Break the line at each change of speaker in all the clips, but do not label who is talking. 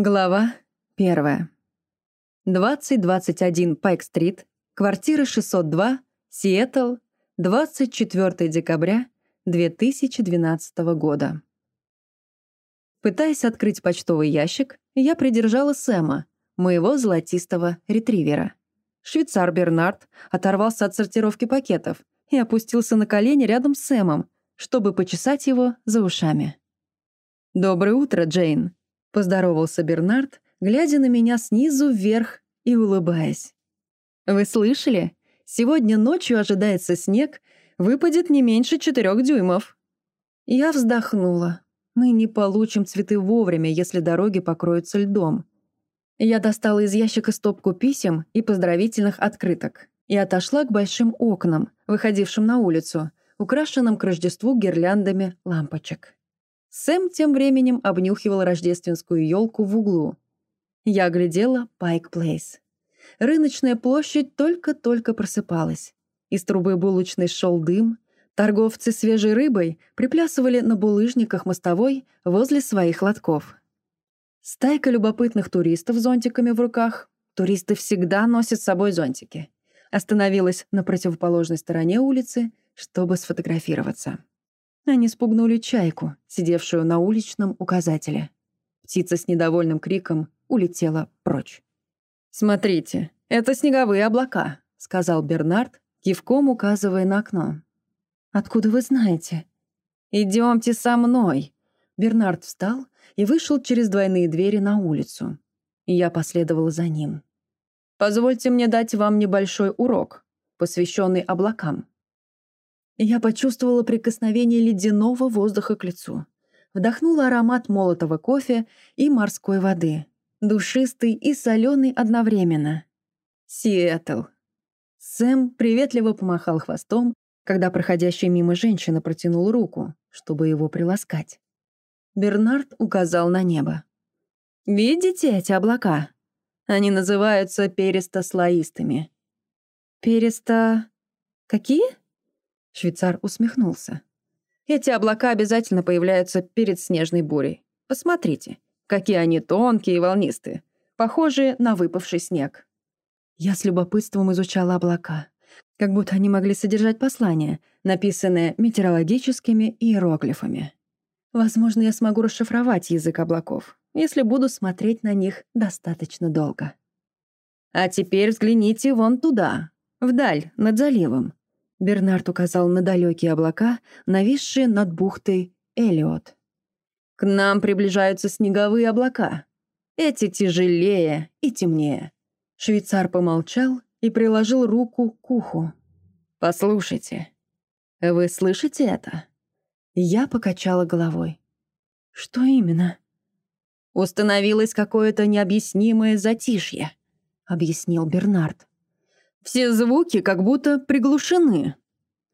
Глава первая. 2021 Пайк-стрит, квартира 602, Сиэтл, 24 декабря 2012 года. Пытаясь открыть почтовый ящик, я придержала Сэма, моего золотистого ретривера. Швейцар Бернард оторвался от сортировки пакетов и опустился на колени рядом с Сэмом, чтобы почесать его за ушами. «Доброе утро, Джейн», — поздоровался Бернард, глядя на меня снизу вверх и улыбаясь. «Вы слышали? Сегодня ночью ожидается снег, выпадет не меньше четырех дюймов». Я вздохнула. Мы не получим цветы вовремя, если дороги покроются льдом. Я достала из ящика стопку писем и поздравительных открыток и отошла к большим окнам, выходившим на улицу, украшенным к Рождеству гирляндами лампочек. Сэм тем временем обнюхивал рождественскую елку в углу. Я оглядела Пайк Плейс. Рыночная площадь только-только просыпалась. Из трубы булочной шел дым. Торговцы свежей рыбой приплясывали на булыжниках мостовой возле своих лотков. Стайка любопытных туристов с зонтиками в руках. Туристы всегда носят с собой зонтики. Остановилась на противоположной стороне улицы, чтобы сфотографироваться. Они спугнули чайку, сидевшую на уличном указателе. Птица с недовольным криком улетела прочь. «Смотрите, это снеговые облака», — сказал Бернард, кивком указывая на окно. «Откуда вы знаете?» «Идемте со мной». Бернард встал и вышел через двойные двери на улицу. Я последовала за ним. «Позвольте мне дать вам небольшой урок, посвященный облакам. Я почувствовала прикосновение ледяного воздуха к лицу. Вдохнула аромат молотого кофе и морской воды. Душистый и соленый одновременно. Сиэтл. Сэм приветливо помахал хвостом, когда проходящая мимо женщина протянула руку, чтобы его приласкать. Бернард указал на небо. «Видите эти облака? Они называются перистослоистыми». «Перисто... какие?» Швейцар усмехнулся. «Эти облака обязательно появляются перед снежной бурей. Посмотрите, какие они тонкие и волнистые, похожие на выпавший снег». Я с любопытством изучала облака, как будто они могли содержать послание, написанное метеорологическими иероглифами. Возможно, я смогу расшифровать язык облаков, если буду смотреть на них достаточно долго. А теперь взгляните вон туда, вдаль, над заливом. Бернард указал на далекие облака, нависшие над бухтой Элиот. «К нам приближаются снеговые облака. Эти тяжелее и темнее». Швейцар помолчал и приложил руку к уху. «Послушайте, вы слышите это?» Я покачала головой. «Что именно?» «Установилось какое-то необъяснимое затишье», — объяснил Бернард. Все звуки как будто приглушены.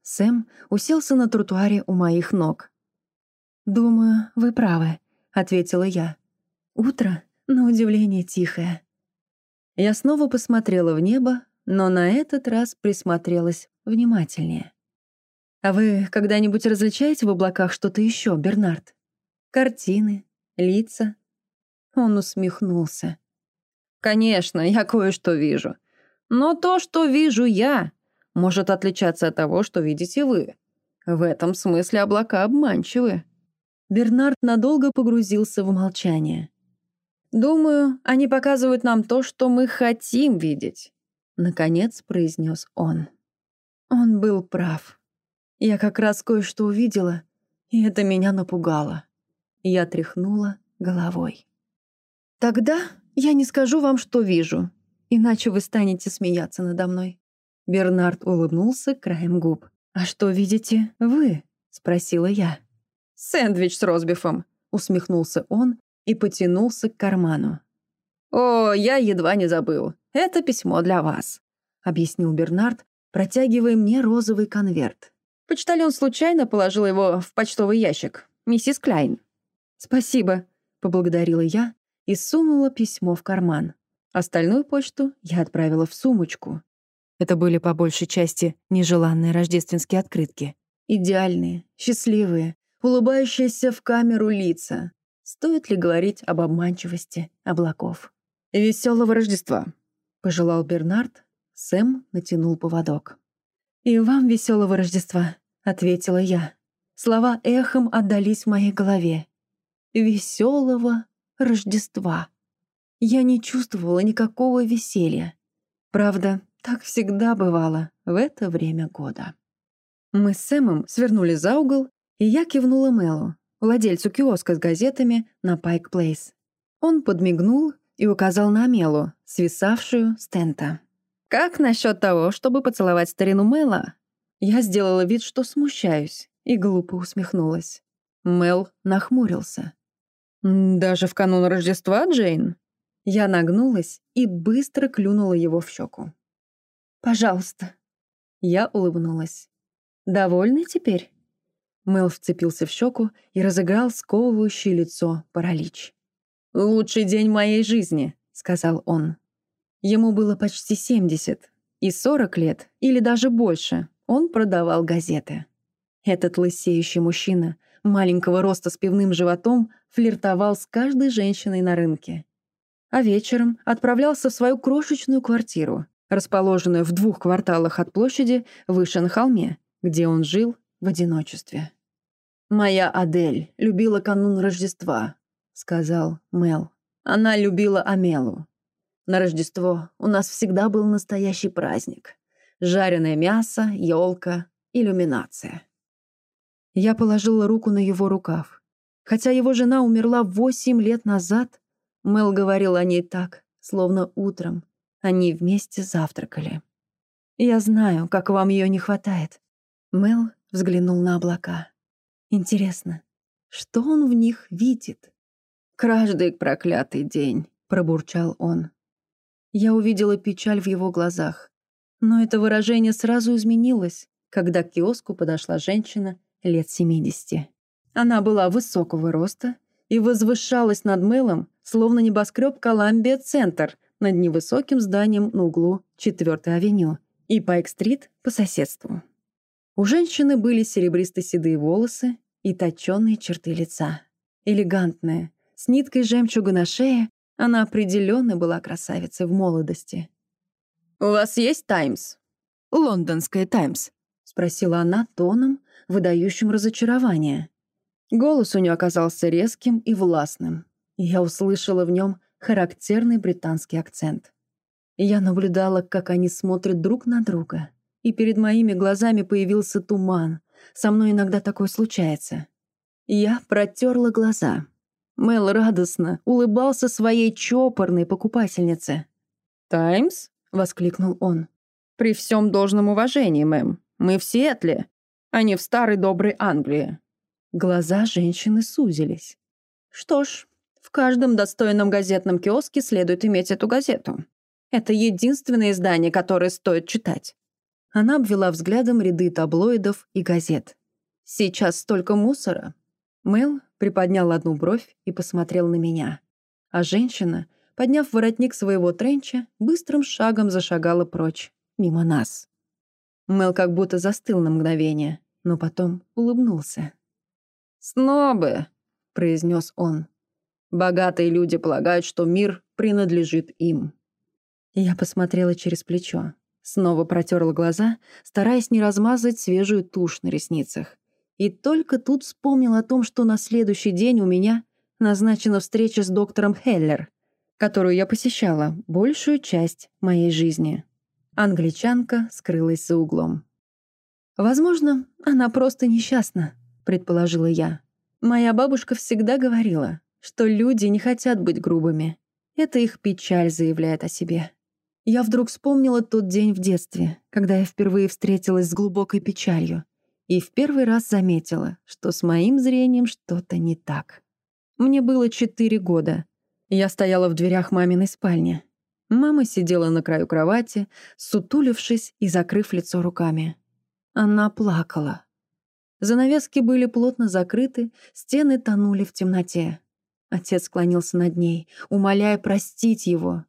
Сэм уселся на тротуаре у моих ног. «Думаю, вы правы», — ответила я. «Утро, на удивление, тихое». Я снова посмотрела в небо, но на этот раз присмотрелась внимательнее. «А вы когда-нибудь различаете в облаках что-то еще, Бернард? Картины, лица?» Он усмехнулся. «Конечно, я кое-что вижу. Но то, что вижу я, может отличаться от того, что видите вы. В этом смысле облака обманчивы». Бернард надолго погрузился в молчание. «Думаю, они показывают нам то, что мы хотим видеть», — наконец произнес он. Он был прав. Я как раз кое-что увидела, и это меня напугало. Я тряхнула головой. «Тогда я не скажу вам, что вижу, иначе вы станете смеяться надо мной». Бернард улыбнулся краем губ. «А что видите вы?» — спросила я. «Сэндвич с розбифом», — усмехнулся он и потянулся к карману. «О, я едва не забыл. Это письмо для вас», — объяснил Бернард, протягивая мне розовый конверт. Почтальон случайно положил его в почтовый ящик. Миссис Клайн. «Спасибо», — поблагодарила я и сунула письмо в карман. Остальную почту я отправила в сумочку. Это были по большей части нежеланные рождественские открытки. Идеальные, счастливые, улыбающиеся в камеру лица. Стоит ли говорить об обманчивости облаков? «Веселого Рождества!» — пожелал Бернард. Сэм натянул поводок. «И вам веселого Рождества!» — ответила я. Слова эхом отдались в моей голове. «Веселого Рождества!» Я не чувствовала никакого веселья. Правда, так всегда бывало в это время года. Мы с Сэмом свернули за угол, и я кивнула Мелу, владельцу киоска с газетами на Пайк Плейс. Он подмигнул и указал на Мелу, свисавшую с тента. «Как насчет того, чтобы поцеловать старину Мэла?» Я сделала вид, что смущаюсь, и глупо усмехнулась. Мел нахмурился. «Даже в канун Рождества, Джейн?» Я нагнулась и быстро клюнула его в щеку. «Пожалуйста». Я улыбнулась. «Довольны теперь?» Мел вцепился в щеку и разыграл сковывающее лицо паралич. «Лучший день моей жизни», — сказал он. Ему было почти 70, и 40 лет, или даже больше, он продавал газеты. Этот лысеющий мужчина, маленького роста с пивным животом, флиртовал с каждой женщиной на рынке. А вечером отправлялся в свою крошечную квартиру, расположенную в двух кварталах от площади выше на холме, где он жил в одиночестве. «Моя Адель любила канун Рождества», — сказал Мел. «Она любила Амелу. На Рождество у нас всегда был настоящий праздник. Жареное мясо, елка, иллюминация». Я положила руку на его рукав. Хотя его жена умерла восемь лет назад, Мел говорил о ней так, словно утром они вместе завтракали. «Я знаю, как вам ее не хватает». Мел взглянул на облака. «Интересно, что он в них видит?» «Каждый проклятый день», — пробурчал он. Я увидела печаль в его глазах. Но это выражение сразу изменилось, когда к киоску подошла женщина лет 70. Она была высокого роста и возвышалась над Мелом, словно небоскреб Коламбия-центр над невысоким зданием на углу 4-й авеню и Пайк-стрит по соседству. У женщины были серебристо-седые волосы и точенные черты лица. Элегантная, с ниткой жемчуга на шее, она определенно была красавицей в молодости. «У вас есть «Таймс»?» «Лондонская «Таймс», — спросила она тоном, выдающим разочарование. Голос у нее оказался резким и властным. Я услышала в нем характерный британский акцент. Я наблюдала, как они смотрят друг на друга, и перед моими глазами появился туман. Со мной иногда такое случается. Я протерла глаза. Мел радостно улыбался своей чопорной покупательнице. «Таймс?» — воскликнул он. «При всем должном уважении, мэм. Мы в Сиэтле, а не в старой доброй Англии». Глаза женщины сузились. «Что ж, каждом достойном газетном киоске следует иметь эту газету. Это единственное издание, которое стоит читать». Она обвела взглядом ряды таблоидов и газет. «Сейчас столько мусора». Мэл приподнял одну бровь и посмотрел на меня. А женщина, подняв воротник своего тренча, быстрым шагом зашагала прочь, мимо нас. Мэл как будто застыл на мгновение, но потом улыбнулся. «Снобы», — произнес он. «Богатые люди полагают, что мир принадлежит им». Я посмотрела через плечо. Снова протерла глаза, стараясь не размазать свежую тушь на ресницах. И только тут вспомнил о том, что на следующий день у меня назначена встреча с доктором Хеллер, которую я посещала большую часть моей жизни. Англичанка скрылась за углом. «Возможно, она просто несчастна», — предположила я. «Моя бабушка всегда говорила, что люди не хотят быть грубыми. Это их печаль заявляет о себе». Я вдруг вспомнила тот день в детстве, когда я впервые встретилась с глубокой печалью и в первый раз заметила, что с моим зрением что-то не так. Мне было четыре года. Я стояла в дверях маминой спальни. Мама сидела на краю кровати, сутулившись и закрыв лицо руками. Она плакала. Занавески были плотно закрыты, стены тонули в темноте. Отец склонился над ней, умоляя простить его.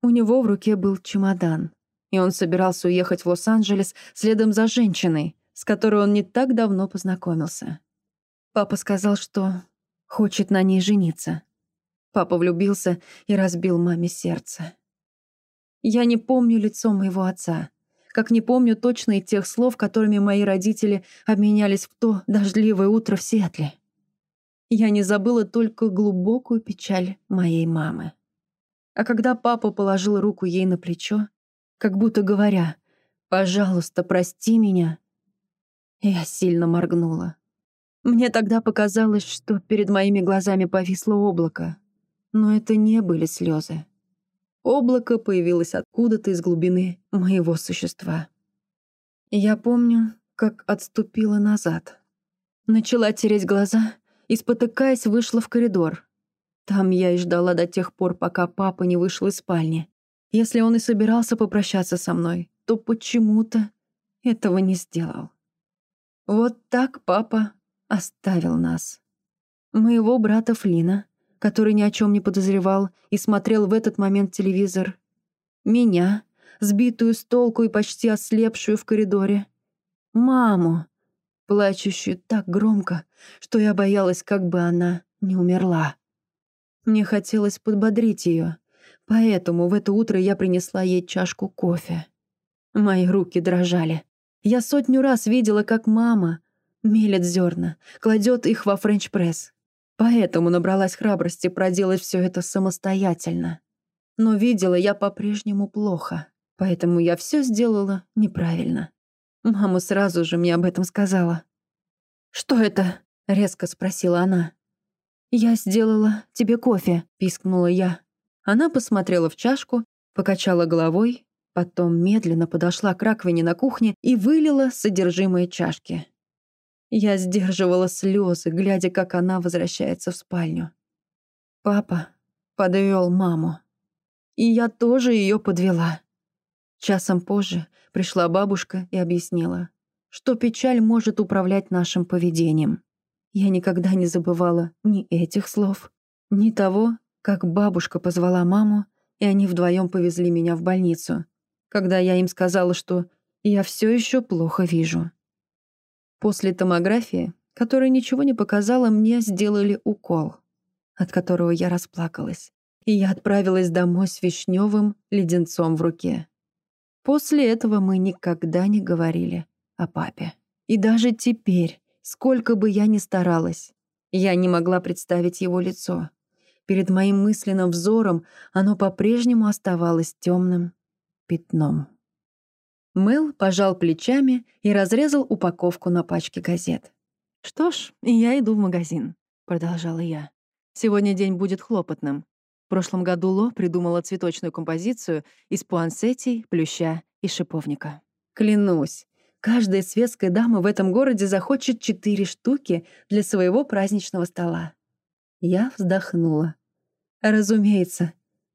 У него в руке был чемодан, и он собирался уехать в Лос-Анджелес следом за женщиной, с которой он не так давно познакомился. Папа сказал, что Хочет на ней жениться. Папа влюбился и разбил маме сердце. Я не помню лицо моего отца, как не помню точно и тех слов, которыми мои родители обменялись в то дождливое утро в Сиэтле. Я не забыла только глубокую печаль моей мамы. А когда папа положил руку ей на плечо, как будто говоря «Пожалуйста, прости меня», я сильно моргнула. Мне тогда показалось, что перед моими глазами повисло облако, но это не были слезы. Облако появилось откуда-то из глубины моего существа. Я помню, как отступила назад. Начала тереть глаза и, спотыкаясь, вышла в коридор. Там я и ждала до тех пор, пока папа не вышел из спальни. Если он и собирался попрощаться со мной, то почему-то этого не сделал. Вот так папа оставил нас. Моего брата Флина, который ни о чем не подозревал и смотрел в этот момент телевизор. Меня, сбитую с толку и почти ослепшую в коридоре. Маму, плачущую так громко, что я боялась, как бы она не умерла. Мне хотелось подбодрить ее, поэтому в это утро я принесла ей чашку кофе. Мои руки дрожали. Я сотню раз видела, как мама мелет зерна, кладет их во френч-пресс. Поэтому набралась храбрости проделать все это самостоятельно. Но видела я по-прежнему плохо, поэтому я все сделала неправильно. Мама сразу же мне об этом сказала. «Что это?» — резко спросила она. «Я сделала тебе кофе», — пискнула я. Она посмотрела в чашку, покачала головой, потом медленно подошла к раковине на кухне и вылила содержимое чашки. Я сдерживала слезы, глядя, как она возвращается в спальню. Папа подвел маму. И я тоже ее подвела. Часом позже пришла бабушка и объяснила, что печаль может управлять нашим поведением. Я никогда не забывала ни этих слов, ни того, как бабушка позвала маму, и они вдвоем повезли меня в больницу, когда я им сказала, что я все еще плохо вижу. После томографии, которая ничего не показала, мне сделали укол, от которого я расплакалась, и я отправилась домой с вишневым леденцом в руке. После этого мы никогда не говорили о папе. И даже теперь, сколько бы я ни старалась, я не могла представить его лицо. Перед моим мысленным взором оно по-прежнему оставалось темным пятном. Мэл пожал плечами и разрезал упаковку на пачке газет. «Что ж, я иду в магазин», — продолжала я. «Сегодня день будет хлопотным. Прошлом году Ло придумала цветочную композицию из пуансетий, плюща и шиповника. Клянусь, каждая светская дама в этом городе захочет четыре штуки для своего праздничного стола». Я вздохнула. «Разумеется,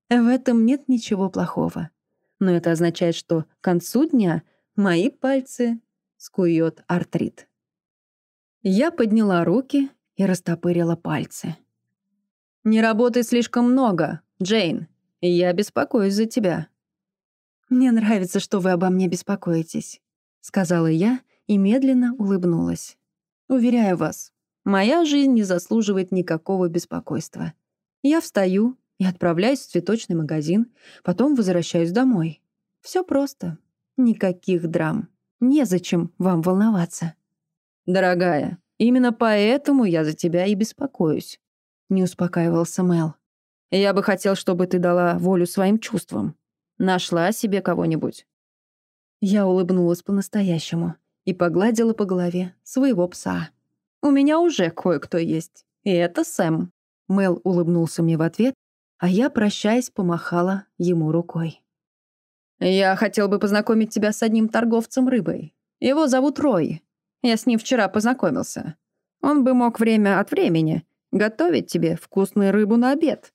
в этом нет ничего плохого но это означает, что к концу дня мои пальцы скует артрит. Я подняла руки и растопырила пальцы. «Не работай слишком много, Джейн, я беспокоюсь за тебя». «Мне нравится, что вы обо мне беспокоитесь», — сказала я и медленно улыбнулась. «Уверяю вас, моя жизнь не заслуживает никакого беспокойства. Я встаю, и отправляюсь в цветочный магазин, потом возвращаюсь домой. Все просто. Никаких драм. Незачем вам волноваться. «Дорогая, именно поэтому я за тебя и беспокоюсь», — не успокаивался Мел. «Я бы хотел, чтобы ты дала волю своим чувствам. Нашла себе кого-нибудь». Я улыбнулась по-настоящему и погладила по голове своего пса. «У меня уже кое-кто есть, и это Сэм». Мел улыбнулся мне в ответ а я, прощаясь, помахала ему рукой. «Я хотел бы познакомить тебя с одним торговцем рыбой. Его зовут Рой. Я с ним вчера познакомился. Он бы мог время от времени готовить тебе вкусную рыбу на обед».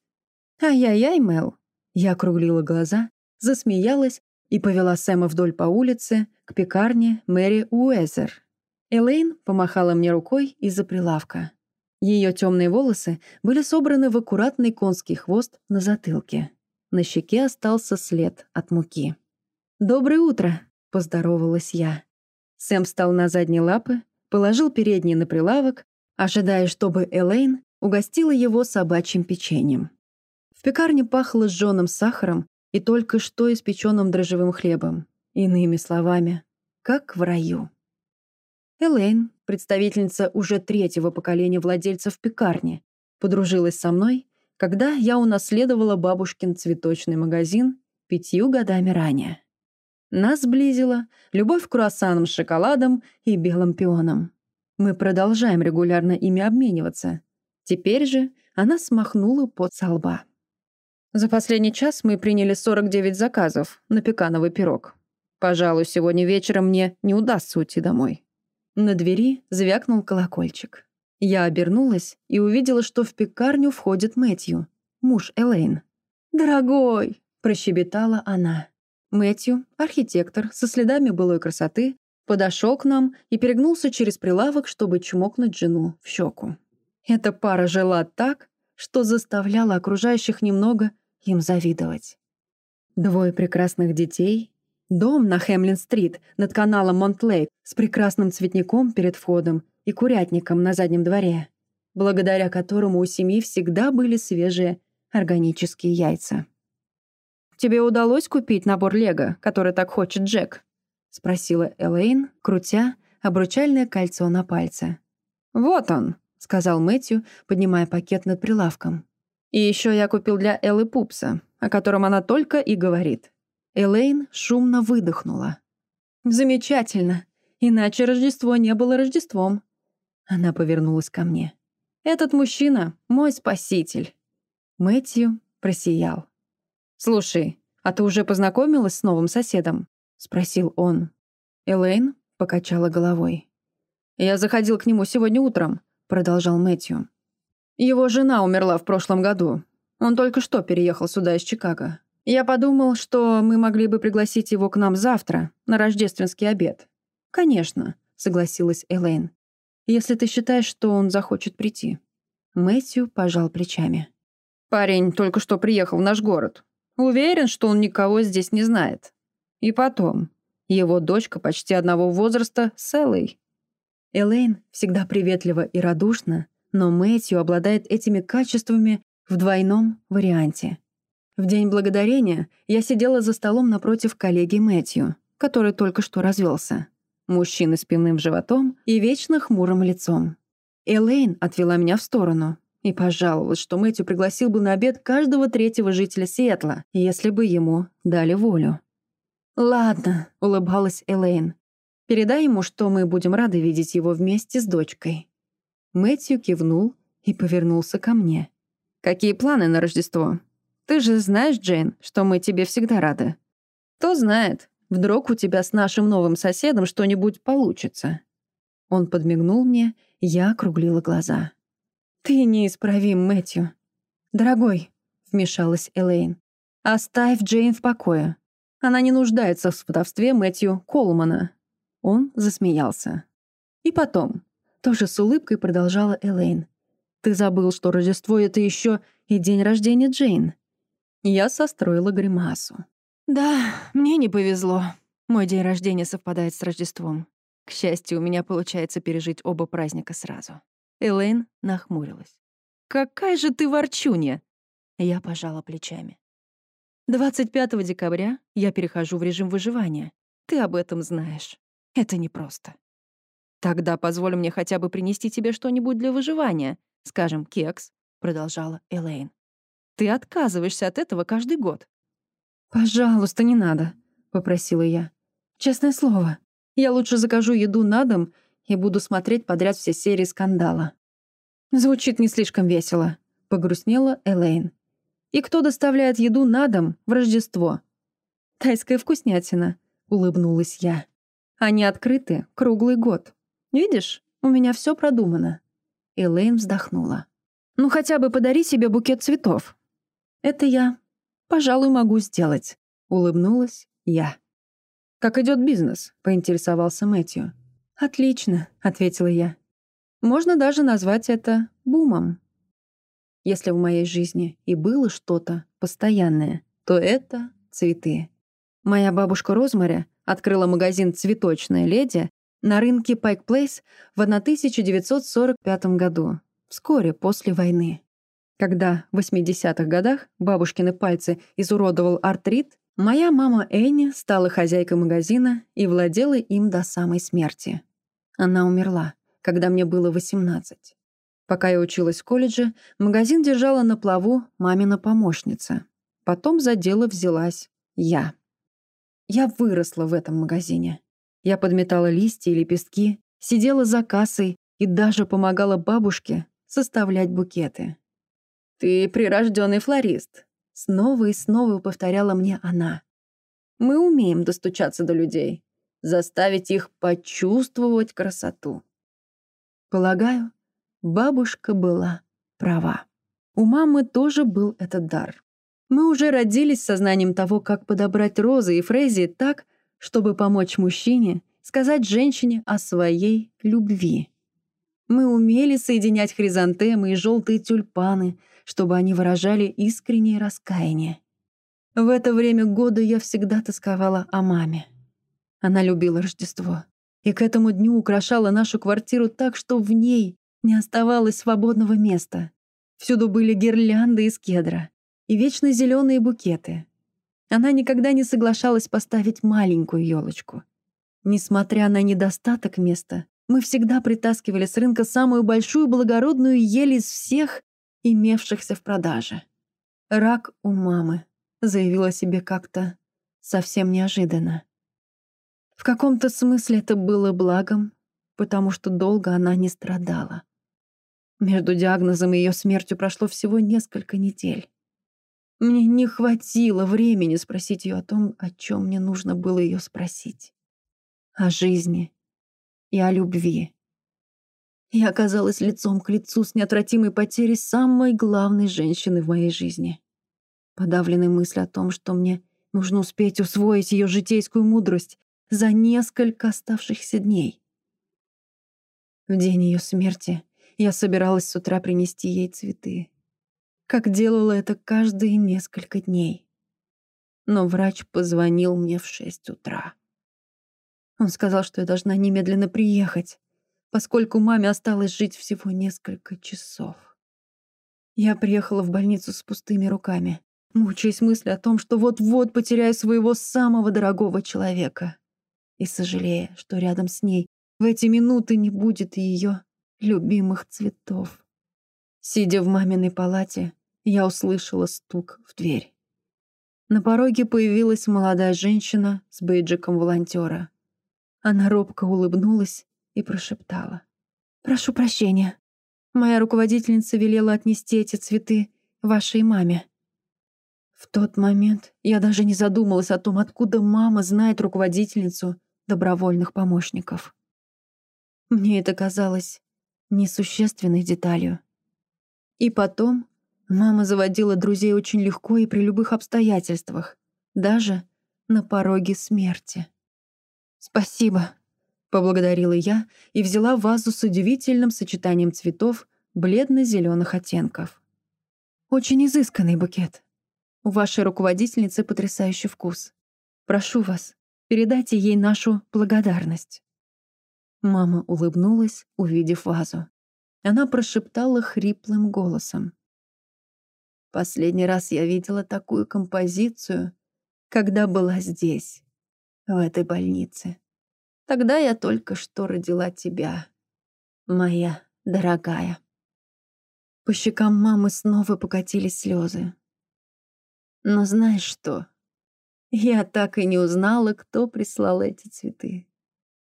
«Ай-яй-яй, Мел». Я округлила глаза, засмеялась и повела Сэма вдоль по улице к пекарне Мэри Уэзер. Элейн помахала мне рукой из-за прилавка. Ее темные волосы были собраны в аккуратный конский хвост на затылке. На щеке остался след от муки. «Доброе утро!» — поздоровалась я. Сэм встал на задние лапы, положил передние на прилавок, ожидая, чтобы Элейн угостила его собачьим печеньем. В пекарне пахло сжёным сахаром и только что испеченным дрожжевым хлебом. Иными словами, как в раю. Элейн, представительница уже третьего поколения владельцев пекарни, подружилась со мной, когда я унаследовала бабушкин цветочный магазин пятью годами ранее. Нас сблизила любовь к круассанам с шоколадом и белым пионом. Мы продолжаем регулярно ими обмениваться. Теперь же она смахнула под со лба. За последний час мы приняли 49 заказов на пекановый пирог. Пожалуй, сегодня вечером мне не удастся уйти домой. На двери звякнул колокольчик. Я обернулась и увидела, что в пекарню входит Мэтью, муж Элейн. «Дорогой!» – прощебетала она. Мэтью, архитектор, со следами былой красоты, подошел к нам и перегнулся через прилавок, чтобы чмокнуть жену в щеку. Эта пара жила так, что заставляла окружающих немного им завидовать. Двое прекрасных детей, дом на Хемлин-стрит над каналом Монтлейк с прекрасным цветником перед входом и курятником на заднем дворе, благодаря которому у семьи всегда были свежие органические яйца. «Тебе удалось купить набор Лего, который так хочет Джек?» — спросила Элейн, крутя обручальное кольцо на пальце. «Вот он», — сказал Мэтью, поднимая пакет над прилавком. «И еще я купил для Эллы Пупса, о котором она только и говорит». Элейн шумно выдохнула. «Замечательно. Иначе Рождество не было Рождеством». Она повернулась ко мне. «Этот мужчина — мой спаситель». Мэтью просиял. «Слушай, а ты уже познакомилась с новым соседом?» — спросил он. Элейн покачала головой. «Я заходил к нему сегодня утром», — продолжал Мэтью. «Его жена умерла в прошлом году. Он только что переехал сюда из Чикаго. Я подумал, что мы могли бы пригласить его к нам завтра, на рождественский обед». «Конечно», — согласилась Элейн. «Если ты считаешь, что он захочет прийти». Мэтью пожал плечами. «Парень только что приехал в наш город. Уверен, что он никого здесь не знает. И потом, его дочка почти одного возраста с Эллой. Элейн всегда приветлива и радушна, но Мэтью обладает этими качествами в двойном варианте. В День Благодарения я сидела за столом напротив коллеги Мэтью, который только что развелся. Мужчина с пивным животом и вечно хмурым лицом. Элейн отвела меня в сторону, и пожаловалась, что Мэтью пригласил бы на обед каждого третьего жителя Сиэтла, если бы ему дали волю. «Ладно», — улыбалась Элейн. «Передай ему, что мы будем рады видеть его вместе с дочкой». Мэтью кивнул и повернулся ко мне. «Какие планы на Рождество? Ты же знаешь, Джейн, что мы тебе всегда рады. Кто знает, вдруг у тебя с нашим новым соседом что-нибудь получится». Он подмигнул мне, я округлила глаза. «Ты неисправим, Мэтью». «Дорогой», — вмешалась Элейн, — «оставь Джейн в покое. Она не нуждается в сватовстве Мэтью Колмана». Он засмеялся. «И потом», — тоже с улыбкой продолжала Элейн, «ты забыл, что Рождество — это еще и день рождения Джейн». Я состроила гримасу. «Да, мне не повезло. Мой день рождения совпадает с Рождеством. К счастью, у меня получается пережить оба праздника сразу». Элейн нахмурилась. «Какая же ты ворчунья!» Я пожала плечами. 25 декабря я перехожу в режим выживания. Ты об этом знаешь. Это непросто. Тогда позволь мне хотя бы принести тебе что-нибудь для выживания. Скажем, кекс, продолжала Элейн. Ты отказываешься от этого каждый год. Пожалуйста, не надо, попросила я. Честное слово, я лучше закажу еду на дом и буду смотреть подряд все серии скандала. Звучит не слишком весело, погрустнела Элейн. И кто доставляет еду на дом в Рождество? Тайская вкуснятина, улыбнулась я. Они открыты круглый год. Видишь, у меня все продумано. Элейн вздохнула. Ну хотя бы подари себе букет цветов. Это я, пожалуй, могу сделать, улыбнулась я. Как идет бизнес? поинтересовался Мэтью. «Отлично», — ответила я. «Можно даже назвать это бумом. Если в моей жизни и было что-то постоянное, то это цветы. Моя бабушка Розмари открыла магазин «Цветочная леди» на рынке Пайк Плейс в 1945 году, вскоре после войны. Когда в 80-х годах бабушкины пальцы изуродовал артрит, моя мама Энни стала хозяйкой магазина и владела им до самой смерти. Она умерла, когда мне было 18. Пока я училась в колледже, магазин держала на плаву мамина помощница. Потом за дело взялась я. Я выросла в этом магазине. Я подметала листья и лепестки, сидела за кассой и даже помогала бабушке составлять букеты. «Ты прирожденный флорист», — снова и снова повторяла мне она. «Мы умеем достучаться до людей, заставить их почувствовать красоту». Полагаю, бабушка была права. У мамы тоже был этот дар. Мы уже родились с сознанием того, как подобрать розы и фрезии так, чтобы помочь мужчине сказать женщине о своей любви. Мы умели соединять хризантемы и желтые тюльпаны, чтобы они выражали искреннее раскаяние. В это время года я всегда тосковала о маме. Она любила Рождество и к этому дню украшала нашу квартиру так, что в ней не оставалось свободного места. Всюду были гирлянды из кедра и вечно зеленые букеты. Она никогда не соглашалась поставить маленькую елочку. Несмотря на недостаток места, мы всегда притаскивали с рынка самую большую благородную ель из всех, имевшихся в продаже. «Рак у мамы», — заявила себе как-то совсем неожиданно. В каком-то смысле это было благом, потому что долго она не страдала. Между диагнозом и ее смертью прошло всего несколько недель. Мне не хватило времени спросить ее о том, о чем мне нужно было ее спросить. О жизни и о любви. Я оказалась лицом к лицу с неотвратимой потерей самой главной женщины в моей жизни. Подавленной мысль о том, что мне нужно успеть усвоить ее житейскую мудрость за несколько оставшихся дней. В день ее смерти я собиралась с утра принести ей цветы как делала это каждые несколько дней. Но врач позвонил мне в шесть утра. Он сказал, что я должна немедленно приехать, поскольку маме осталось жить всего несколько часов. Я приехала в больницу с пустыми руками, мучаясь мыслью о том, что вот-вот потеряю своего самого дорогого человека, и сожалея, что рядом с ней в эти минуты не будет ее любимых цветов. Сидя в маминой палате, я услышала стук в дверь. На пороге появилась молодая женщина с бейджиком волонтера. Она робко улыбнулась и прошептала. «Прошу прощения. Моя руководительница велела отнести эти цветы вашей маме». В тот момент я даже не задумалась о том, откуда мама знает руководительницу добровольных помощников. Мне это казалось несущественной деталью. И потом Мама заводила друзей очень легко и при любых обстоятельствах, даже на пороге смерти. «Спасибо», — поблагодарила я и взяла вазу с удивительным сочетанием цветов бледно-зеленых оттенков. «Очень изысканный букет. У вашей руководительницы потрясающий вкус. Прошу вас, передайте ей нашу благодарность». Мама улыбнулась, увидев вазу. Она прошептала хриплым голосом. Последний раз я видела такую композицию, когда была здесь, в этой больнице. Тогда я только что родила тебя, моя дорогая. По щекам мамы снова покатились слезы. Но знаешь что? Я так и не узнала, кто прислал эти цветы.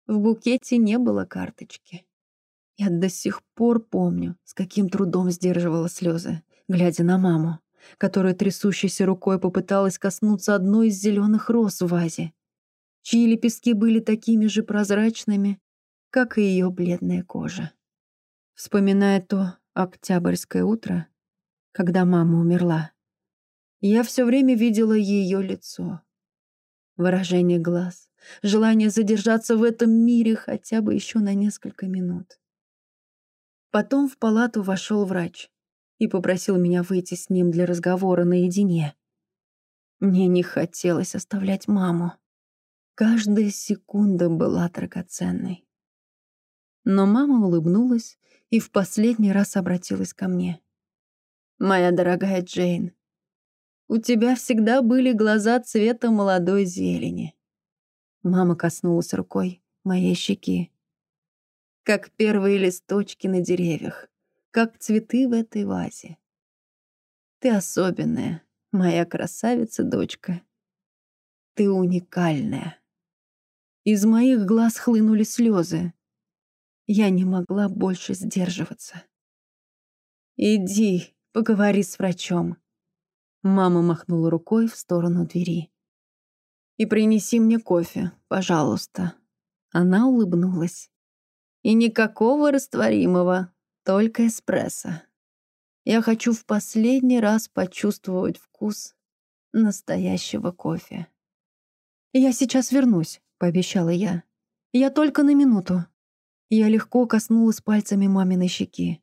В букете не было карточки. Я до сих пор помню, с каким трудом сдерживала слезы глядя на маму, которая трясущейся рукой попыталась коснуться одной из зеленых роз в вазе, чьи лепестки были такими же прозрачными, как и ее бледная кожа. Вспоминая то октябрьское утро, когда мама умерла, я все время видела ее лицо, выражение глаз, желание задержаться в этом мире хотя бы еще на несколько минут. Потом в палату вошел врач и попросил меня выйти с ним для разговора наедине. Мне не хотелось оставлять маму. Каждая секунда была драгоценной. Но мама улыбнулась и в последний раз обратилась ко мне. «Моя дорогая Джейн, у тебя всегда были глаза цвета молодой зелени». Мама коснулась рукой моей щеки. «Как первые листочки на деревьях, как цветы в этой вазе. Ты особенная, моя красавица-дочка. Ты уникальная». Из моих глаз хлынули слезы. Я не могла больше сдерживаться. «Иди, поговори с врачом». Мама махнула рукой в сторону двери. «И принеси мне кофе, пожалуйста». Она улыбнулась. «И никакого растворимого, только эспрессо. Я хочу в последний раз почувствовать вкус настоящего кофе». «Я сейчас вернусь», — пообещала я. «Я только на минуту». Я легко коснулась пальцами маминой щеки.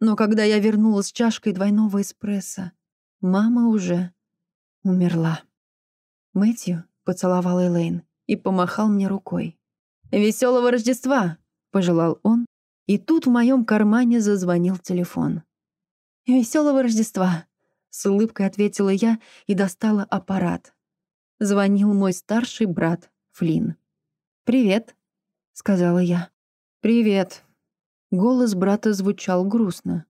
Но когда я вернулась с чашкой двойного эспрессо, мама уже умерла. Мэтью поцеловал Элейн и помахал мне рукой. «Веселого Рождества!» — пожелал он, и тут в моем кармане зазвонил телефон. «Веселого Рождества!» — с улыбкой ответила я и достала аппарат. Звонил мой старший брат Флинн. «Привет», — сказала я. «Привет». Голос брата звучал грустно.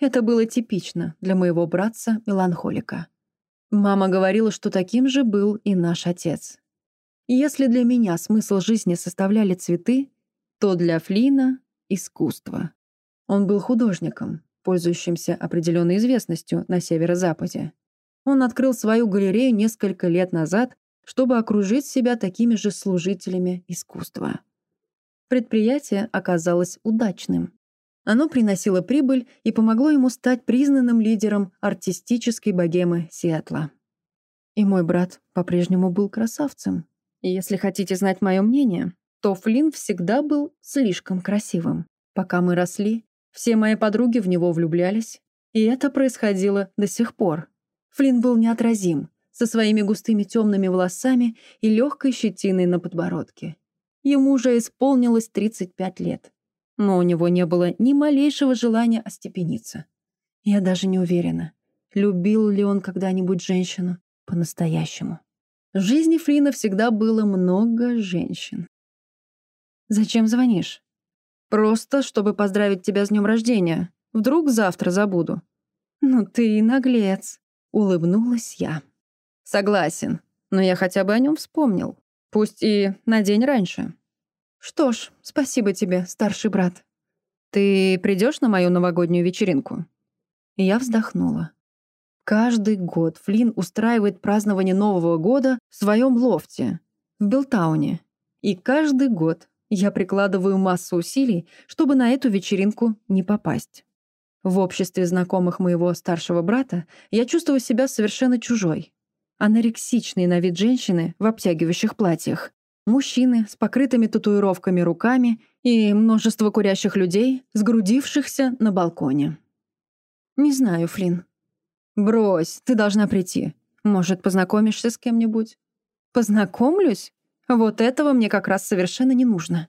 Это было типично для моего братца-меланхолика. Мама говорила, что таким же был и наш отец. Если для меня смысл жизни составляли цветы, то для Флина — искусство. Он был художником, пользующимся определенной известностью на северо-западе. Он открыл свою галерею несколько лет назад, чтобы окружить себя такими же служителями искусства. Предприятие оказалось удачным. Оно приносило прибыль и помогло ему стать признанным лидером артистической богемы Сиэтла. И мой брат по-прежнему был красавцем. Если хотите знать мое мнение, то Флинн всегда был слишком красивым. Пока мы росли, все мои подруги в него влюблялись, и это происходило до сих пор. Флинн был неотразим, со своими густыми темными волосами и легкой щетиной на подбородке. Ему уже исполнилось 35 лет. Но у него не было ни малейшего желания остепениться. Я даже не уверена, любил ли он когда-нибудь женщину по-настоящему. В жизни Флина всегда было много женщин. «Зачем звонишь?» «Просто, чтобы поздравить тебя с днем рождения. Вдруг завтра забуду». «Ну ты и наглец», — улыбнулась я. «Согласен, но я хотя бы о нем вспомнил. Пусть и на день раньше. Что ж, спасибо тебе, старший брат. Ты придешь на мою новогоднюю вечеринку? Я вздохнула. Каждый год Флинн устраивает празднование Нового года в своем лофте, в Белтауне. И каждый год я прикладываю массу усилий, чтобы на эту вечеринку не попасть. В обществе знакомых моего старшего брата я чувствую себя совершенно чужой анорексичные на вид женщины в обтягивающих платьях, мужчины с покрытыми татуировками руками и множество курящих людей, сгрудившихся на балконе. «Не знаю, Флинн». «Брось, ты должна прийти. Может, познакомишься с кем-нибудь?» «Познакомлюсь? Вот этого мне как раз совершенно не нужно».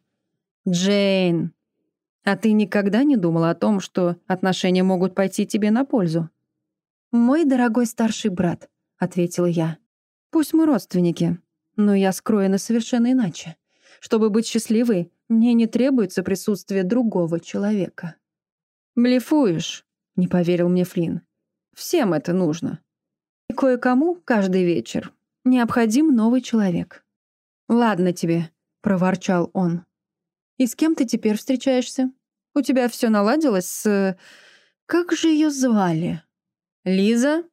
«Джейн, а ты никогда не думала о том, что отношения могут пойти тебе на пользу?» «Мой дорогой старший брат», — ответила я. «Пусть мы родственники, но я скроена совершенно иначе. Чтобы быть счастливой, мне не требуется присутствие другого человека». «Блефуешь», — не поверил мне Флинн. «Всем это нужно. И кое-кому каждый вечер необходим новый человек». «Ладно тебе», — проворчал он. «И с кем ты теперь встречаешься? У тебя все наладилось с... Как же ее звали?» «Лиза?»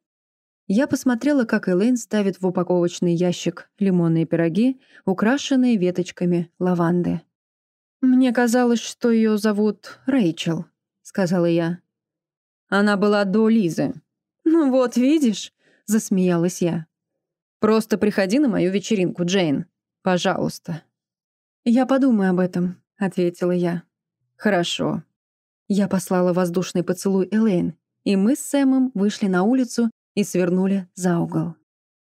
Я посмотрела, как Элейн ставит в упаковочный ящик лимонные пироги, украшенные веточками лаванды. «Мне казалось, что ее зовут Рэйчел», — сказала я. «Она была до Лизы». «Ну вот, видишь», — засмеялась я. «Просто приходи на мою вечеринку, Джейн. Пожалуйста». «Я подумаю об этом», — ответила я. «Хорошо». Я послала воздушный поцелуй Элейн, и мы с Сэмом вышли на улицу и свернули за угол.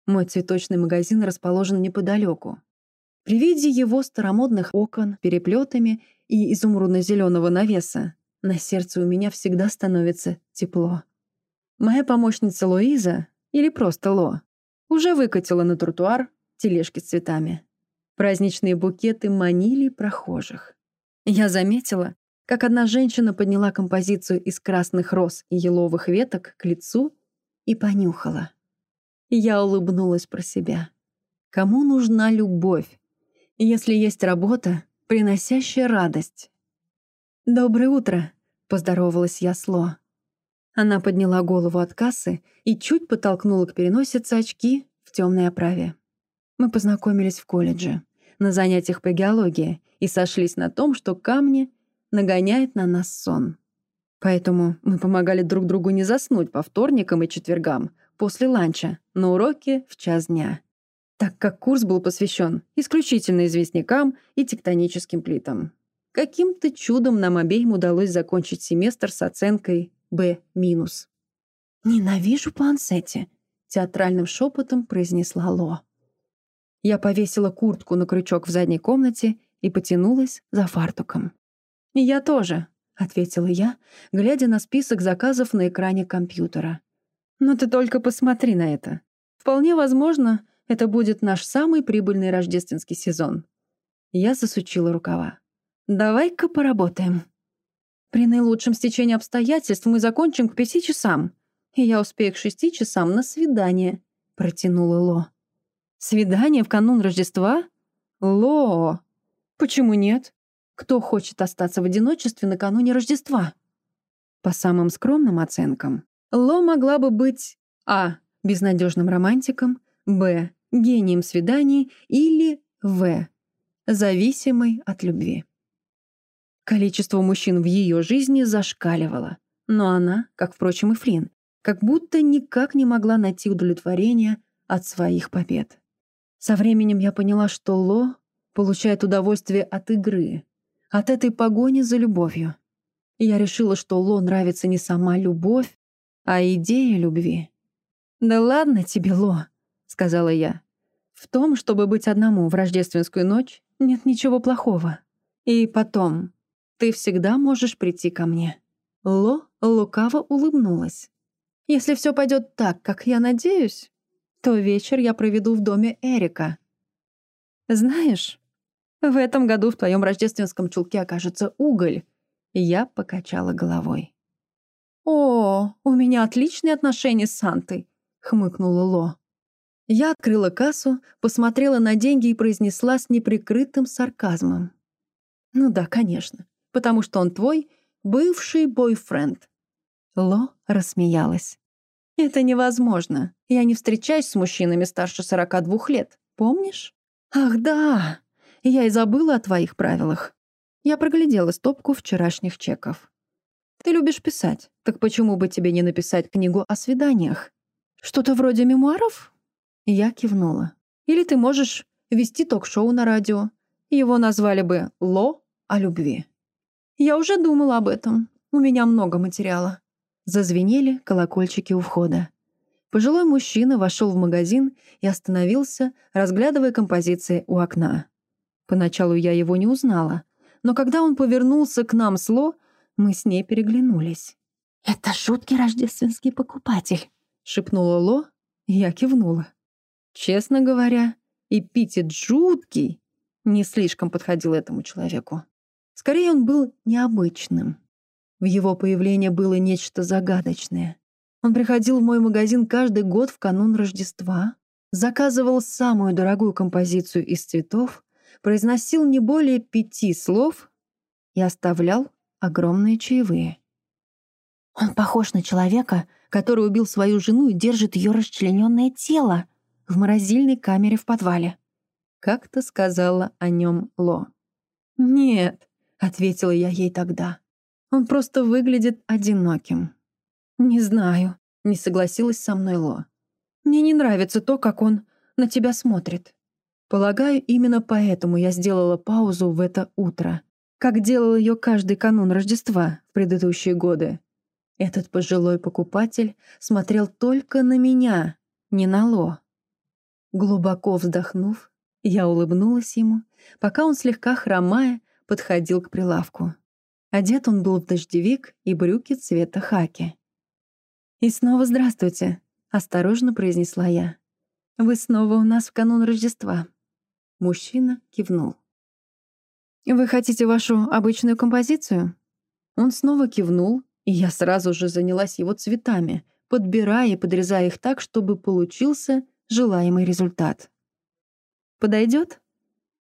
Мой цветочный магазин расположен неподалеку. При виде его старомодных окон, переплетами и изумрудно-зеленого навеса, на сердце у меня всегда становится тепло. Моя помощница Луиза, или просто Ло, уже выкатила на тротуар тележки с цветами. Праздничные букеты манили прохожих. Я заметила, как одна женщина подняла композицию из красных роз и еловых веток к лицу и понюхала. Я улыбнулась про себя. Кому нужна любовь, если есть работа, приносящая радость? «Доброе утро», — поздоровалась я с Ло. Она подняла голову от кассы и чуть подтолкнула к переносице очки в темной оправе. Мы познакомились в колледже, на занятиях по геологии, и сошлись на том, что камни нагоняют на нас сон. Поэтому мы помогали друг другу не заснуть по вторникам и четвергам после ланча на уроке в час дня, так как курс был посвящен исключительно известнякам и тектоническим плитам. Каким-то чудом нам обеим удалось закончить семестр с оценкой «Б-». «Ненавижу плансете», — театральным шепотом произнесла Ло. Я повесила куртку на крючок в задней комнате и потянулась за фартуком. «Я тоже», — ответила я, глядя на список заказов на экране компьютера. «Но ты только посмотри на это. Вполне возможно, это будет наш самый прибыльный рождественский сезон». Я засучила рукава. «Давай-ка поработаем. При наилучшем стечении обстоятельств мы закончим к пяти часам, и я успею к шести часам на свидание», — протянула Ло. «Свидание в канун Рождества? Ло! Почему нет? Кто хочет остаться в одиночестве накануне Рождества? По самым скромным оценкам, Ло могла бы быть а. безнадежным романтиком, б. гением свиданий или в. зависимой от любви. Количество мужчин в ее жизни зашкаливало, но она, как, впрочем, и Флинн, как будто никак не могла найти удовлетворения от своих побед. Со временем я поняла, что Ло получает удовольствие от игры, от этой погони за любовью. я решила, что Ло нравится не сама любовь, а идея любви. «Да ладно тебе, Ло», — сказала я. «В том, чтобы быть одному в рождественскую ночь, нет ничего плохого. И потом, ты всегда можешь прийти ко мне». Ло лукаво улыбнулась. «Если все пойдет так, как я надеюсь, то вечер я проведу в доме Эрика. Знаешь, в этом году в твоем рождественском чулке окажется уголь. Я покачала головой. «О, у меня отличные отношения с Сантой», — хмыкнула Ло. Я открыла кассу, посмотрела на деньги и произнесла с неприкрытым сарказмом. «Ну да, конечно, потому что он твой бывший бойфренд». Ло рассмеялась. «Это невозможно. Я не встречаюсь с мужчинами старше 42 лет. Помнишь?» «Ах, да! Я и забыла о твоих правилах. Я проглядела стопку вчерашних чеков. Ты любишь писать, так почему бы тебе не написать книгу о свиданиях? Что-то вроде мемуаров? Я кивнула. Или ты можешь вести ток-шоу на радио. Его назвали бы «Ло о любви». Я уже думала об этом. У меня много материала. Зазвенели колокольчики у входа. Пожилой мужчина вошел в магазин и остановился, разглядывая композиции у окна. Поначалу я его не узнала, но когда он повернулся к нам с Ло, мы с ней переглянулись. «Это жуткий рождественский покупатель», — шепнула Ло, и я кивнула. Честно говоря, эпитет «жуткий» не слишком подходил этому человеку. Скорее, он был необычным. В его появлении было нечто загадочное. Он приходил в мой магазин каждый год в канун Рождества, заказывал самую дорогую композицию из цветов произносил не более пяти слов и оставлял огромные чаевые. «Он похож на человека, который убил свою жену и держит ее расчлененное тело в морозильной камере в подвале», — как-то сказала о нем Ло. «Нет», — ответила я ей тогда, — «он просто выглядит одиноким». «Не знаю», — не согласилась со мной Ло. «Мне не нравится то, как он на тебя смотрит». Полагаю, именно поэтому я сделала паузу в это утро, как делал ее каждый канун Рождества в предыдущие годы. Этот пожилой покупатель смотрел только на меня, не на Ло. Глубоко вздохнув, я улыбнулась ему, пока он, слегка хромая, подходил к прилавку. Одет он был в дождевик и брюки цвета хаки. «И снова здравствуйте», — осторожно произнесла я. «Вы снова у нас в канун Рождества». Мужчина кивнул. «Вы хотите вашу обычную композицию?» Он снова кивнул, и я сразу же занялась его цветами, подбирая и подрезая их так, чтобы получился желаемый результат. «Подойдет?»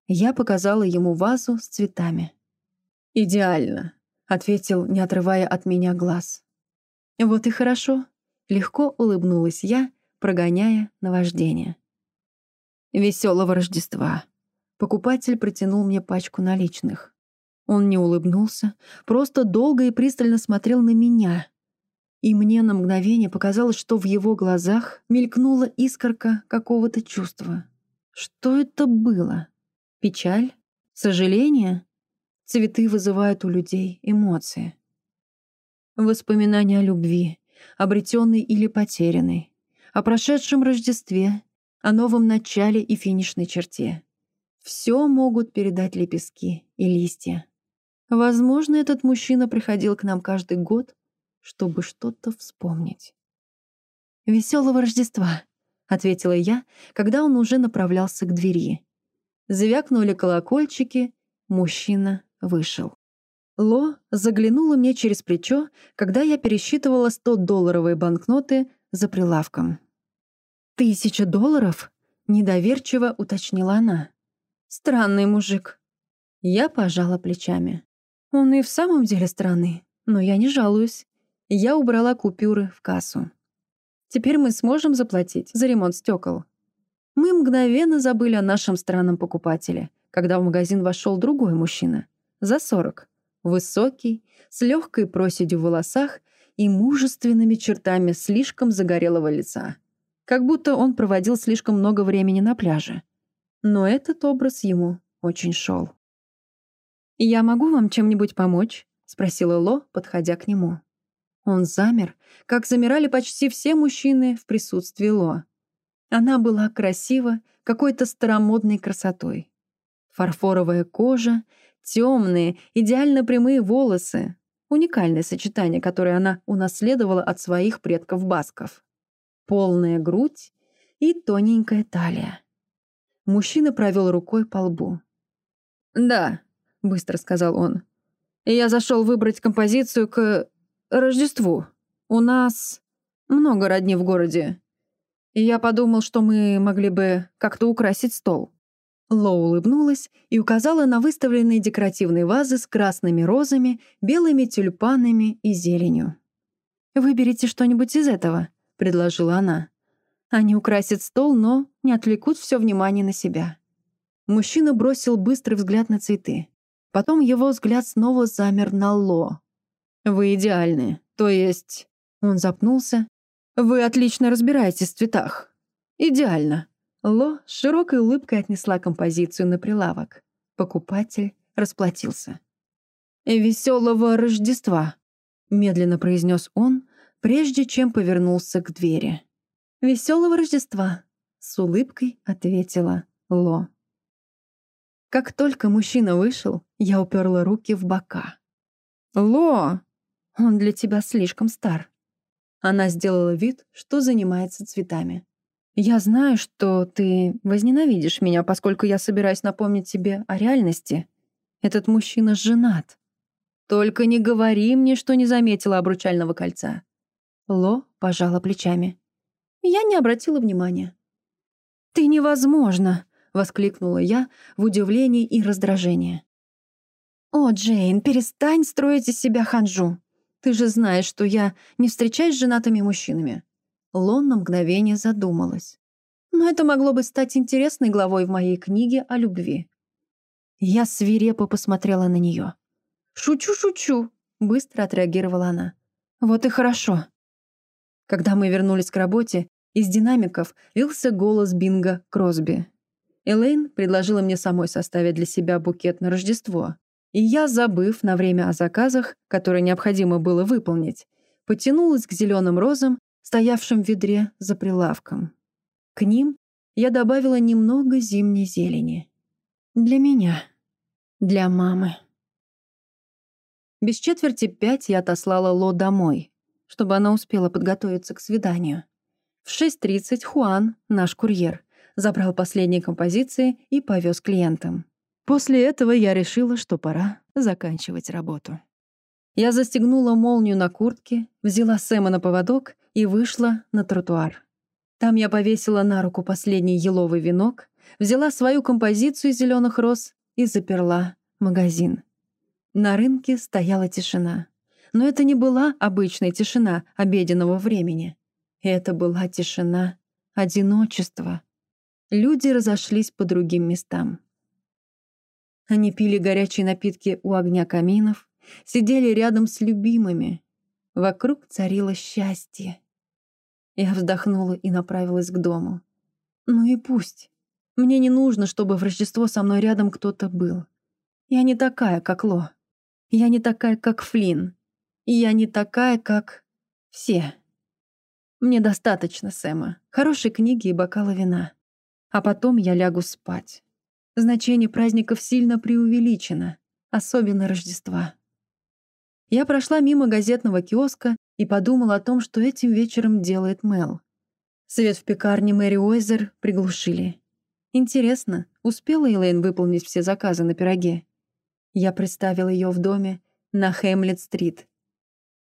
Я показала ему вазу с цветами. «Идеально», — ответил, не отрывая от меня глаз. «Вот и хорошо», — легко улыбнулась я, прогоняя наваждение. «Веселого Рождества!» Покупатель протянул мне пачку наличных. Он не улыбнулся, просто долго и пристально смотрел на меня. И мне на мгновение показалось, что в его глазах мелькнула искорка какого-то чувства. Что это было? Печаль? Сожаление? Цветы вызывают у людей эмоции. Воспоминания о любви, обретенной или потерянной, о прошедшем Рождестве, о новом начале и финишной черте. Все могут передать лепестки и листья. Возможно, этот мужчина приходил к нам каждый год, чтобы что-то вспомнить. «Веселого Рождества!» — ответила я, когда он уже направлялся к двери. Звякнули колокольчики, мужчина вышел. Ло заглянула мне через плечо, когда я пересчитывала 100-долларовые банкноты за прилавком. «Тысяча долларов?» — недоверчиво уточнила она. «Странный мужик». Я пожала плечами. Он и в самом деле странный, но я не жалуюсь. Я убрала купюры в кассу. Теперь мы сможем заплатить за ремонт стекол. Мы мгновенно забыли о нашем странном покупателе, когда в магазин вошел другой мужчина. За сорок. Высокий, с легкой проседью в волосах и мужественными чертами слишком загорелого лица. Как будто он проводил слишком много времени на пляже. Но этот образ ему очень шел. «Я могу вам чем-нибудь помочь?» — спросила Ло, подходя к нему. Он замер, как замирали почти все мужчины в присутствии Ло. Она была красива, какой-то старомодной красотой. Фарфоровая кожа, темные, идеально прямые волосы. Уникальное сочетание, которое она унаследовала от своих предков-басков. Полная грудь и тоненькая талия. Мужчина провел рукой по лбу. «Да», — быстро сказал он. «Я зашел выбрать композицию к Рождеству. У нас много родни в городе. И я подумал, что мы могли бы как-то украсить стол». Ло улыбнулась и указала на выставленные декоративные вазы с красными розами, белыми тюльпанами и зеленью. «Выберите что-нибудь из этого», — предложила она. «Они украсят стол, но не отвлекут все внимание на себя». Мужчина бросил быстрый взгляд на цветы. Потом его взгляд снова замер на Ло. «Вы идеальны. То есть...» Он запнулся. «Вы отлично разбираетесь в цветах. Идеально». Ло с широкой улыбкой отнесла композицию на прилавок. Покупатель расплатился. «Веселого Рождества», — медленно произнес он, прежде чем повернулся к двери. «Веселого Рождества», — с улыбкой ответила Ло. Как только мужчина вышел, я уперла руки в бока. «Ло, он для тебя слишком стар». Она сделала вид, что занимается цветами. «Я знаю, что ты возненавидишь меня, поскольку я собираюсь напомнить тебе о реальности. Этот мужчина женат. Только не говори мне, что не заметила обручального кольца». Ло пожала плечами. Я не обратила внимания. «Ты невозможно!» — воскликнула я в удивлении и раздражении. «О, Джейн, перестань строить из себя ханжу. Ты же знаешь, что я не встречаюсь с женатыми мужчинами. Лон на мгновение задумалась. Но это могло бы стать интересной главой в моей книге о любви. Я свирепо посмотрела на нее. «Шучу, шучу!» — быстро отреагировала она. «Вот и хорошо». Когда мы вернулись к работе, из динамиков лился голос Бинга Кросби. Элейн предложила мне самой составить для себя букет на Рождество. И я, забыв на время о заказах, которые необходимо было выполнить, потянулась к зеленым розам стоявшим в ведре за прилавком. К ним я добавила немного зимней зелени. Для меня. Для мамы. Без четверти пять я отослала Ло домой, чтобы она успела подготовиться к свиданию. В 6.30 Хуан, наш курьер, забрал последние композиции и повез клиентам. После этого я решила, что пора заканчивать работу. Я застегнула молнию на куртке, взяла Сэма на поводок и вышла на тротуар. Там я повесила на руку последний еловый венок, взяла свою композицию зеленых роз и заперла магазин. На рынке стояла тишина. Но это не была обычная тишина обеденного времени. Это была тишина одиночества. Люди разошлись по другим местам. Они пили горячие напитки у огня каминов, сидели рядом с любимыми. Вокруг царило счастье. Я вздохнула и направилась к дому. Ну и пусть. Мне не нужно, чтобы в Рождество со мной рядом кто-то был. Я не такая, как Ло. Я не такая, как Флинн. Я не такая, как... все. Мне достаточно Сэма, хорошей книги и бокала вина. А потом я лягу спать. Значение праздников сильно преувеличено, особенно Рождества. Я прошла мимо газетного киоска и подумала о том, что этим вечером делает Мел. Свет в пекарне Мэри Ойзер приглушили. Интересно, успела Элейн выполнить все заказы на пироге? Я представила ее в доме на Хэмлет-стрит.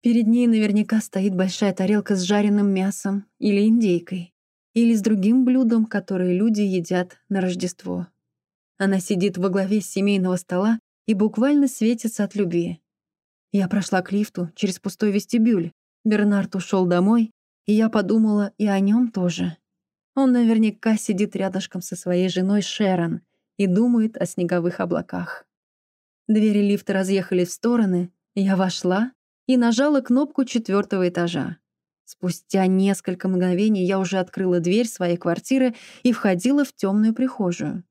Перед ней наверняка стоит большая тарелка с жареным мясом или индейкой, или с другим блюдом, которое люди едят на Рождество. Она сидит во главе семейного стола и буквально светится от любви. Я прошла к лифту через пустой вестибюль. Бернард ушел домой, и я подумала и о нем тоже. Он наверняка сидит рядышком со своей женой Шерон и думает о снеговых облаках. Двери лифта разъехались в стороны, я вошла и нажала кнопку четвертого этажа. Спустя несколько мгновений я уже открыла дверь своей квартиры и входила в темную прихожую.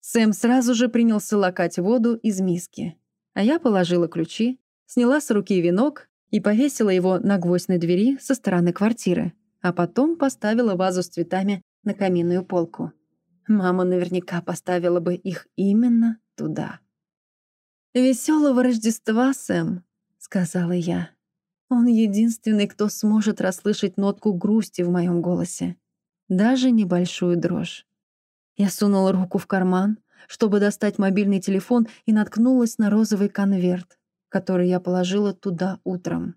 Сэм сразу же принялся лакать воду из миски, а я положила ключи сняла с руки венок и повесила его на гвоздь на двери со стороны квартиры, а потом поставила вазу с цветами на каминную полку. Мама наверняка поставила бы их именно туда. «Веселого Рождества, Сэм», — сказала я. Он единственный, кто сможет расслышать нотку грусти в моем голосе. Даже небольшую дрожь. Я сунула руку в карман, чтобы достать мобильный телефон и наткнулась на розовый конверт который я положила туда утром.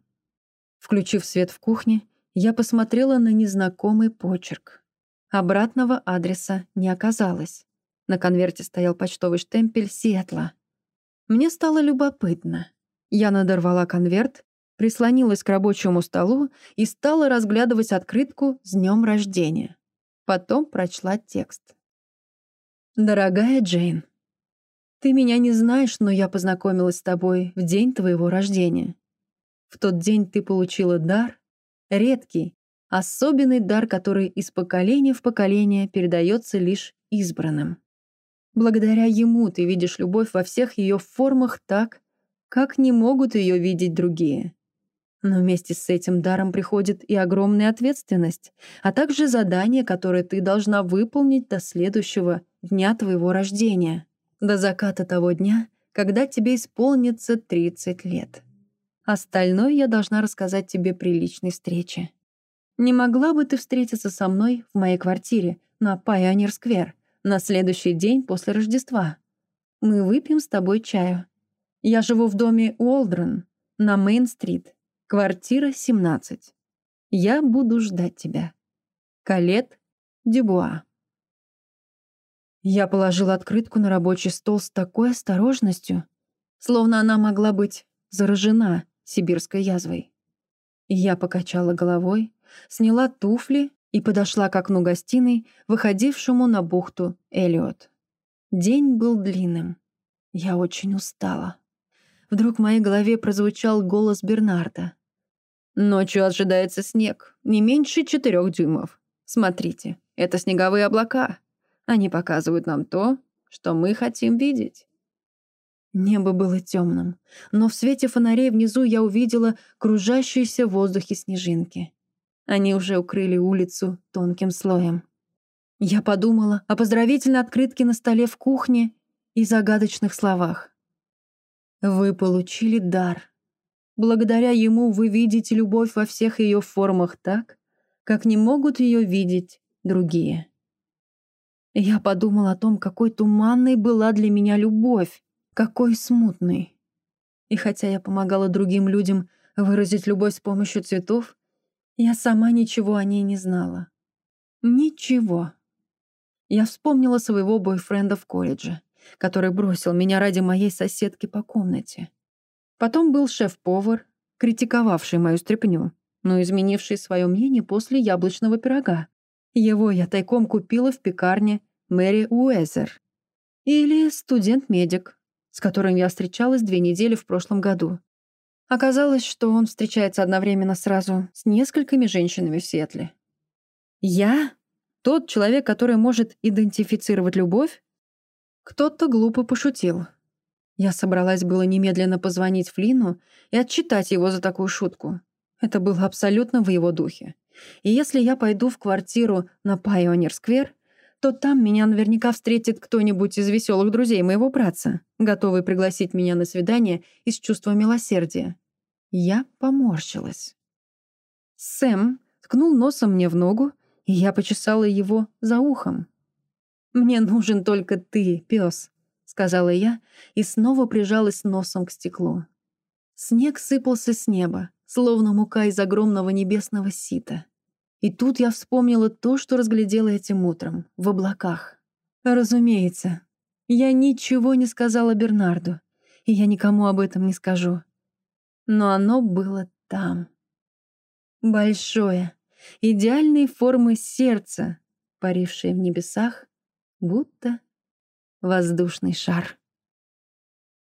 Включив свет в кухне, я посмотрела на незнакомый почерк. Обратного адреса не оказалось. На конверте стоял почтовый штемпель Сиэтла. Мне стало любопытно. Я надорвала конверт, прислонилась к рабочему столу и стала разглядывать открытку с днем рождения. Потом прочла текст. «Дорогая Джейн, ты меня не знаешь, но я познакомилась с тобой в день твоего рождения. В тот день ты получила дар, редкий, особенный дар, который из поколения в поколение передается лишь избранным. Благодаря ему ты видишь любовь во всех ее формах так, как не могут ее видеть другие. Но вместе с этим даром приходит и огромная ответственность, а также задание, которое ты должна выполнить до следующего дня твоего рождения до заката того дня, когда тебе исполнится 30 лет. Остальное я должна рассказать тебе при личной встрече. Не могла бы ты встретиться со мной в моей квартире на Пайонир-сквер на следующий день после Рождества? Мы выпьем с тобой чаю. Я живу в доме Уолдрон на Мейн-стрит, квартира 17. Я буду ждать тебя. Калет Дюбуа. Я положила открытку на рабочий стол с такой осторожностью, словно она могла быть заражена сибирской язвой. Я покачала головой, сняла туфли и подошла к окну гостиной, выходившему на бухту Элиот. День был длинным. Я очень устала. Вдруг в моей голове прозвучал голос Бернарда. «Ночью ожидается снег, не меньше четырех дюймов. Смотрите, это снеговые облака. Они показывают нам то, что мы хотим видеть. Небо было темным, но в свете фонарей внизу я увидела кружащиеся в воздухе снежинки. Они уже укрыли улицу тонким слоем. Я подумала о поздравительной открытке на столе в кухне и загадочных словах. Вы получили дар, Благодаря ему вы видите любовь во всех ее формах так, как не могут ее видеть другие. Я подумал о том, какой туманной была для меня любовь, какой смутной. И хотя я помогала другим людям выразить любовь с помощью цветов, я сама ничего о ней не знала. Ничего. Я вспомнила своего бойфренда в колледже, который бросил меня ради моей соседки по комнате. Потом был шеф-повар, критиковавший мою стряпню, но изменивший свое мнение после яблочного пирога. Его я тайком купила в пекарне Мэри Уэзер. Или студент-медик, с которым я встречалась две недели в прошлом году. Оказалось, что он встречается одновременно сразу с несколькими женщинами в Сиэтле. Я? Тот человек, который может идентифицировать любовь? Кто-то глупо пошутил. Я собралась было немедленно позвонить Флину и отчитать его за такую шутку. Это было абсолютно в его духе. И если я пойду в квартиру на Пайонер-сквер, то там меня наверняка встретит кто-нибудь из веселых друзей моего братца, готовый пригласить меня на свидание из чувства милосердия. Я поморщилась. Сэм ткнул носом мне в ногу, и я почесала его за ухом. «Мне нужен только ты, пес», — сказала я и снова прижалась носом к стеклу. Снег сыпался с неба, словно мука из огромного небесного сита. И тут я вспомнила то, что разглядела этим утром, в облаках. Разумеется, я ничего не сказала Бернарду, и я никому об этом не скажу. Но оно было там. Большое, идеальной формы сердца, парившее в небесах, будто воздушный шар.